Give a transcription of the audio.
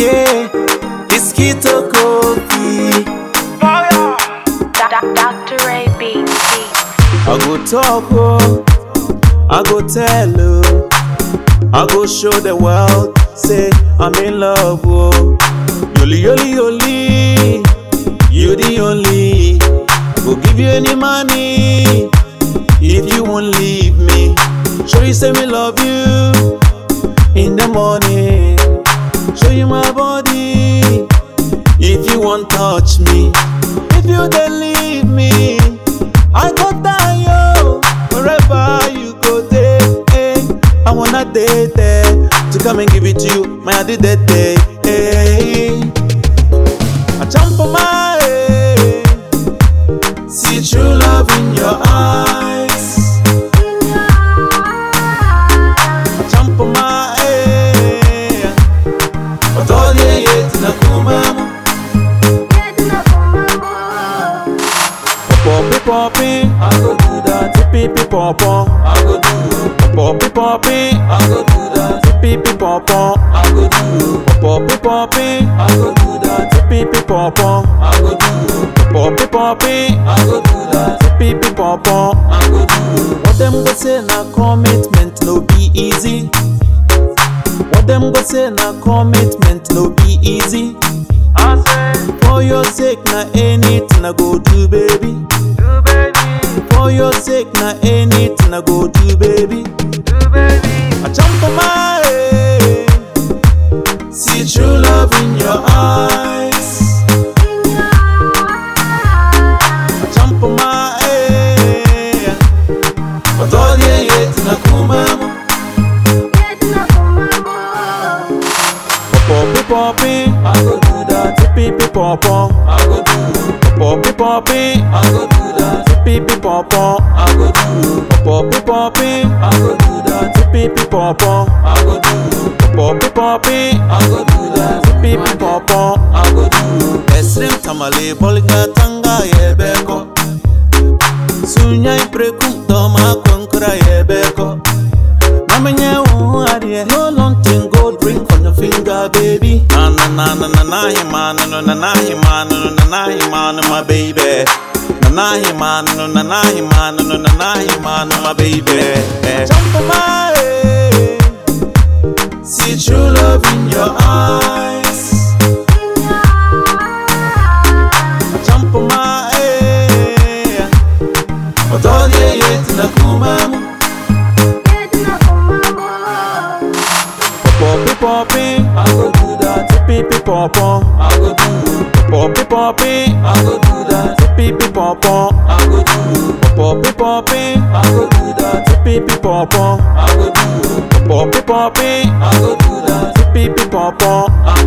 Yeah, it's keto coffee. Dr. Ray go talk, oh, I go tell, oh, I go show the world, say I'm in love, oh. Yoli, yoli, yoli, you the only. I go give you any money if you won't leave me. Show you say me love you in the morning. Show you my body if you won't touch me. If you don't leave me, I go die yo. Wherever you go there, eh, I wanna date there to come and give it to you, my I did that day. eh. I jump for my eh, see true love in your eyes. The yet na kumamu. Poppy poppy, I go do that. Pippy pop I go do. Poppy poppy, I go do that. I go do. Poppy poppy, I go do that. I go do. Poppy poppy, I go do that. I go do. What them go say na commitment no be easy. What them go say na commitment no be easy. I say for your sake na anything I go do, baby. Do baby. For your sake na anything I go do, baby. Do baby. I jump for my head. See true love in your eyes. Poppy poppy, I go do that. Pippy pop I go do. Poppy poppy, I go do that. Pippy pop I go do. Poppy poppy, I go do that. Pippy pop I go do. Poppy poppy, I go do that. Pippy pop I go do. Esrim tamale bolga tanga yebeko. Sunya iprekum toma konkura yebeko. Namenye uharie No long thing finger baby. Na na na na na na hi man no na na hi man no na na hi man my baby. Na na hi man no na na hi man no na na hi man my baby. Eh. Jump for my head. See true love in your eyes. Jump for my head. But all the I go do that. I go do. Poppy I go do that. I go do. Poppy poppy, I go do that. Pippy pop I go do. Poppy poppy, I go do that. Pippy pop I go do.